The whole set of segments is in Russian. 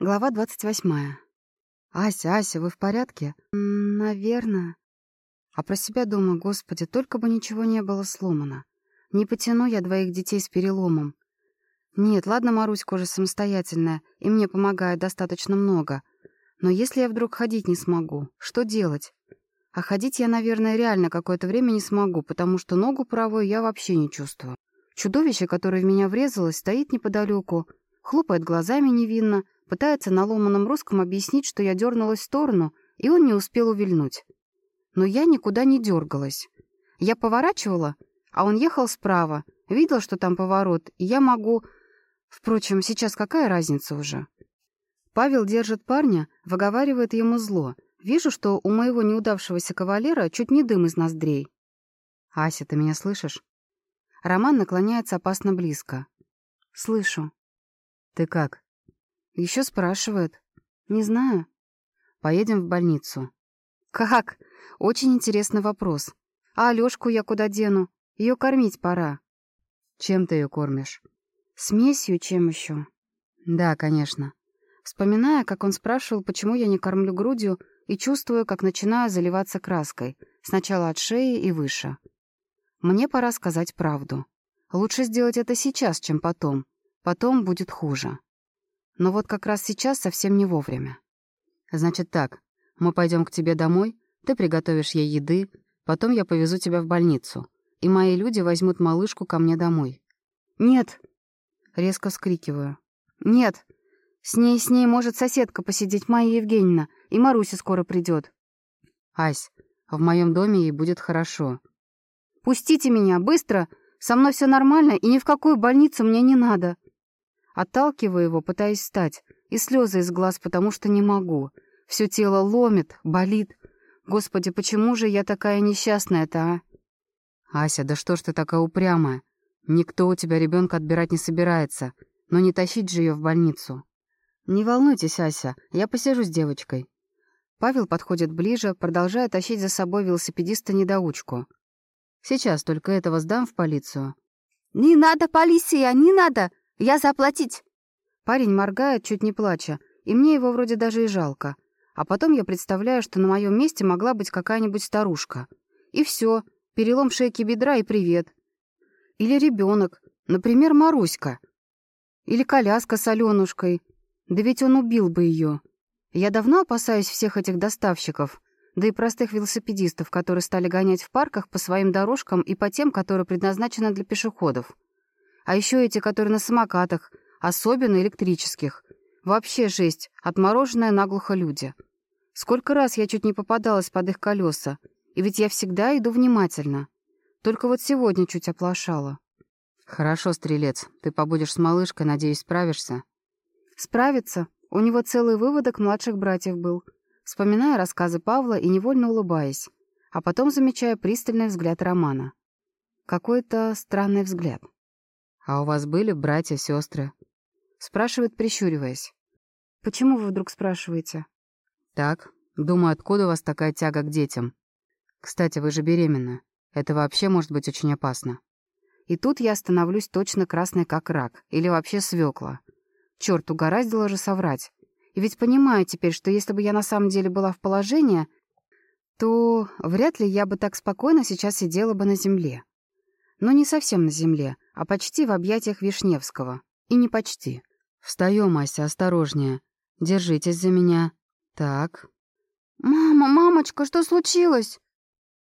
Глава двадцать восьмая. «Ася, Ася, вы в порядке?» «Наверное». А про себя думаю, господи, только бы ничего не было сломано. Не потяну я двоих детей с переломом. Нет, ладно, Маруська уже самостоятельная, и мне помогает достаточно много. Но если я вдруг ходить не смогу, что делать? А ходить я, наверное, реально какое-то время не смогу, потому что ногу правую я вообще не чувствую. Чудовище, которое в меня врезалось, стоит неподалеку, хлопает глазами невинно, пытается на ломаном русском объяснить, что я дернулась в сторону, и он не успел увильнуть. Но я никуда не дергалась. Я поворачивала, а он ехал справа, видел, что там поворот, и я могу... Впрочем, сейчас какая разница уже? Павел держит парня, выговаривает ему зло. Вижу, что у моего неудавшегося кавалера чуть не дым из ноздрей. «Ася, ты меня слышишь?» Роман наклоняется опасно близко. «Слышу». «Ты как?» Еще спрашивает. Не знаю. Поедем в больницу. Как? Очень интересный вопрос. А Алёшку я куда дену? Ее кормить пора. Чем ты ее кормишь? Смесью чем еще? Да, конечно. Вспоминая, как он спрашивал, почему я не кормлю грудью, и чувствую, как начинаю заливаться краской, сначала от шеи и выше. Мне пора сказать правду. Лучше сделать это сейчас, чем потом. Потом будет хуже. Но вот как раз сейчас совсем не вовремя. Значит так, мы пойдем к тебе домой, ты приготовишь ей еды, потом я повезу тебя в больницу, и мои люди возьмут малышку ко мне домой. Нет! Резко вскрикиваю. Нет! С ней, с ней может соседка посидеть, Майя Евгеньевна, и Маруся скоро придет. Ась, в моем доме ей будет хорошо. Пустите меня, быстро! Со мной все нормально, и ни в какую больницу мне не надо. Отталкиваю его, пытаясь встать, и слезы из глаз, потому что не могу. Все тело ломит, болит. Господи, почему же я такая несчастная-то, а? Ася, да что ж ты такая упрямая? Никто у тебя ребенка отбирать не собирается, но не тащить же ее в больницу. Не волнуйтесь, Ася, я посижу с девочкой. Павел подходит ближе, продолжая тащить за собой велосипедиста-недоучку. Сейчас только этого сдам в полицию. «Не надо, полиция, не надо!» Я заплатить!» Парень моргает, чуть не плача, и мне его вроде даже и жалко. А потом я представляю, что на моем месте могла быть какая-нибудь старушка. И все, перелом шейки бедра и привет. Или ребенок, например, Маруська. Или коляска с Аленушкой. Да ведь он убил бы ее. Я давно опасаюсь всех этих доставщиков, да и простых велосипедистов, которые стали гонять в парках по своим дорожкам и по тем, которые предназначены для пешеходов. А еще эти, которые на самокатах, особенно электрических. Вообще жесть, отмороженная наглухо люди. Сколько раз я чуть не попадалась под их колеса, и ведь я всегда иду внимательно. Только вот сегодня чуть оплошала. «Хорошо, стрелец, ты побудешь с малышкой, надеюсь, справишься?» «Справиться? У него целый выводок младших братьев был». Вспоминая рассказы Павла и невольно улыбаясь, а потом замечая пристальный взгляд Романа. Какой-то странный взгляд. «А у вас были братья, сестры?» Спрашивает, прищуриваясь. «Почему вы вдруг спрашиваете?» «Так. Думаю, откуда у вас такая тяга к детям? Кстати, вы же беременны. Это вообще может быть очень опасно». И тут я становлюсь точно красной, как рак. Или вообще свекла. Черт, угораздило же соврать. И ведь понимаю теперь, что если бы я на самом деле была в положении, то вряд ли я бы так спокойно сейчас сидела бы на земле. Но не совсем на земле, а почти в объятиях Вишневского. И не почти. «Встаем, Ася, осторожнее. Держитесь за меня. Так». «Мама, мамочка, что случилось?»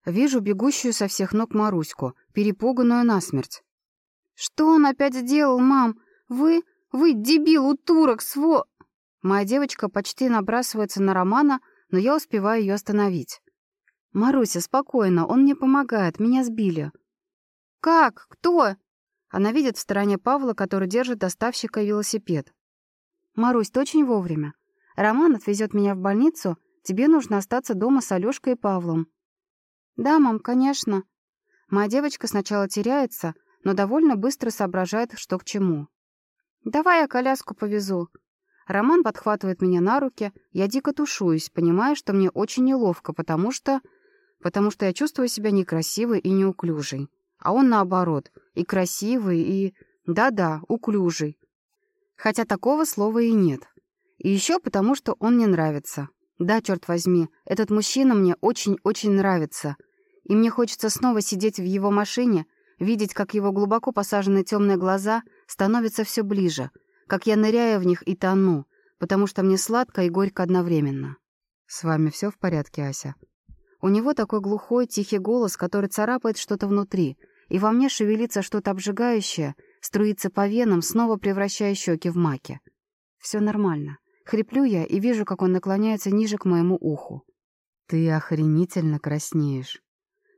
Вижу бегущую со всех ног Маруську, перепуганную насмерть. «Что он опять сделал, мам? Вы... вы дебил, утурок, сво...» Моя девочка почти набрасывается на Романа, но я успеваю ее остановить. «Маруся, спокойно, он мне помогает, меня сбили». «Как? Кто?» Она видит в стороне Павла, который держит доставщика велосипед. «Марусь, ты очень вовремя. Роман отвезет меня в больницу. Тебе нужно остаться дома с Алёшкой и Павлом». «Да, мам, конечно». Моя девочка сначала теряется, но довольно быстро соображает, что к чему. «Давай я коляску повезу». Роман подхватывает меня на руки, я дико тушуюсь, понимая, что мне очень неловко, потому что... потому что я чувствую себя некрасивой и неуклюжей. А он наоборот, и красивый, и... Да-да, уклюжий. Хотя такого слова и нет. И еще потому, что он мне нравится. Да, черт возьми, этот мужчина мне очень-очень нравится. И мне хочется снова сидеть в его машине, видеть, как его глубоко посаженные темные глаза становятся все ближе, как я ныряю в них и тону, потому что мне сладко и горько одновременно. «С вами все в порядке, Ася?» У него такой глухой, тихий голос, который царапает что-то внутри, и во мне шевелится что-то обжигающее, струится по венам, снова превращая щеки в маки. Все нормально. Хриплю я и вижу, как он наклоняется ниже к моему уху. «Ты охренительно краснеешь».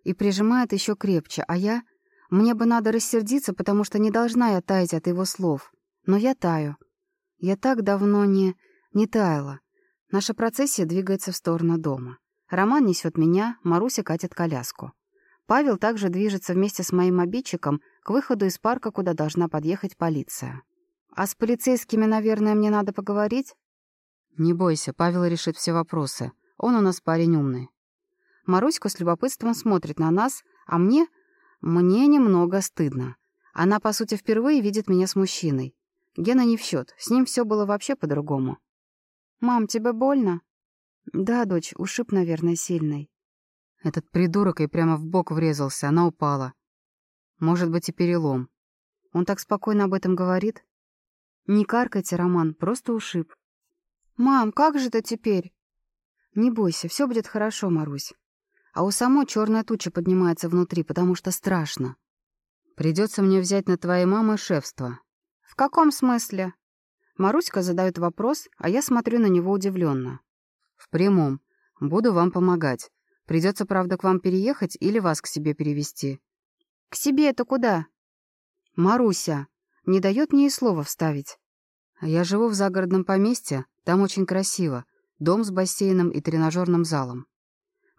И прижимает еще крепче, а я... Мне бы надо рассердиться, потому что не должна я таять от его слов. Но я таю. Я так давно не... не таяла. Наша процессия двигается в сторону дома. Роман несет меня, Маруся катит коляску. Павел также движется вместе с моим обидчиком к выходу из парка, куда должна подъехать полиция. А с полицейскими, наверное, мне надо поговорить? Не бойся, Павел решит все вопросы. Он у нас парень умный. Маруська с любопытством смотрит на нас, а мне... Мне немного стыдно. Она, по сути, впервые видит меня с мужчиной. Гена не в счет, с ним все было вообще по-другому. «Мам, тебе больно?» «Да, дочь, ушиб, наверное, сильный». Этот придурок ей прямо в бок врезался, она упала. Может быть, и перелом. Он так спокойно об этом говорит. Не каркайте, Роман, просто ушиб. «Мам, как же ты теперь?» «Не бойся, все будет хорошо, Марусь». А у самой черная туча поднимается внутри, потому что страшно. Придется мне взять на твоей мамы шефство. «В каком смысле?» Маруська задает вопрос, а я смотрю на него удивленно. «В прямом. Буду вам помогать. Придется, правда, к вам переехать или вас к себе перевести. «К себе это куда?» «Маруся. Не дает мне и слова вставить. Я живу в загородном поместье, там очень красиво. Дом с бассейном и тренажерным залом.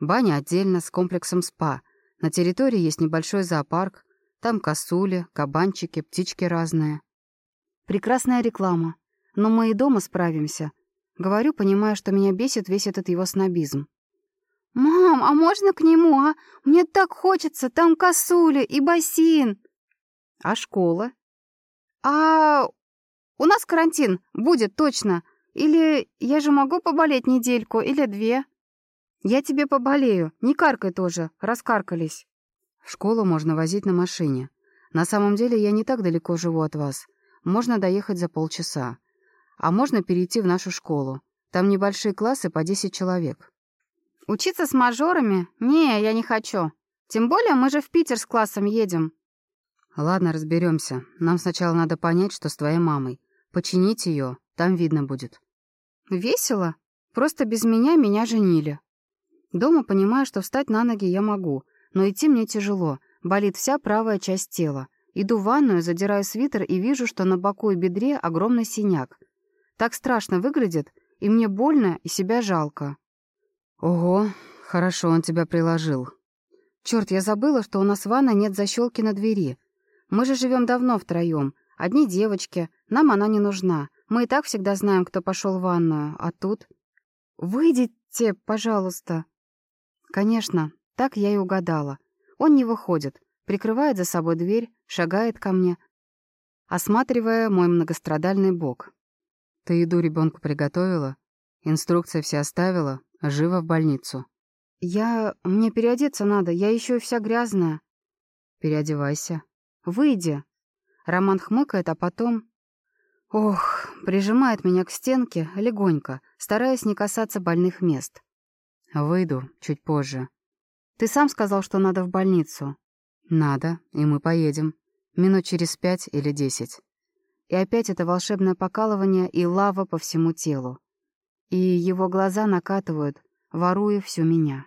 Баня отдельно, с комплексом спа. На территории есть небольшой зоопарк. Там косули, кабанчики, птички разные. Прекрасная реклама. Но мы и дома справимся. Говорю, понимая, что меня бесит весь этот его снобизм. «Мам, а можно к нему, а? Мне так хочется, там косули и бассейн». «А школа?» «А у нас карантин будет точно. Или я же могу поболеть недельку или две?» «Я тебе поболею, не каркай тоже, раскаркались». «В школу можно возить на машине. На самом деле я не так далеко живу от вас. Можно доехать за полчаса. А можно перейти в нашу школу. Там небольшие классы по 10 человек. Учиться с мажорами? Не, я не хочу. Тем более мы же в Питер с классом едем. Ладно, разберемся. Нам сначала надо понять, что с твоей мамой. Починить ее, там видно будет. Весело? Просто без меня меня женили. Дома понимаю, что встать на ноги я могу, но идти мне тяжело. Болит вся правая часть тела. Иду в ванную, задираю свитер и вижу, что на боку и бедре огромный синяк. Так страшно выглядит, и мне больно, и себя жалко. Ого, хорошо он тебя приложил. Черт, я забыла, что у нас в ванной нет защелки на двери. Мы же живем давно втроем. Одни девочки, нам она не нужна. Мы и так всегда знаем, кто пошел в ванную. А тут... «Выйдите, пожалуйста». Конечно, так я и угадала. Он не выходит, прикрывает за собой дверь, шагает ко мне, осматривая мой многострадальный бок. «Ты еду ребенку приготовила? Инструкции все оставила? Живо в больницу». «Я... Мне переодеться надо, я еще и вся грязная». «Переодевайся». «Выйди». Роман хмыкает, а потом... Ох, прижимает меня к стенке легонько, стараясь не касаться больных мест. «Выйду чуть позже». «Ты сам сказал, что надо в больницу». «Надо, и мы поедем. Минут через пять или десять». И опять это волшебное покалывание и лава по всему телу. И его глаза накатывают, воруя всю меня.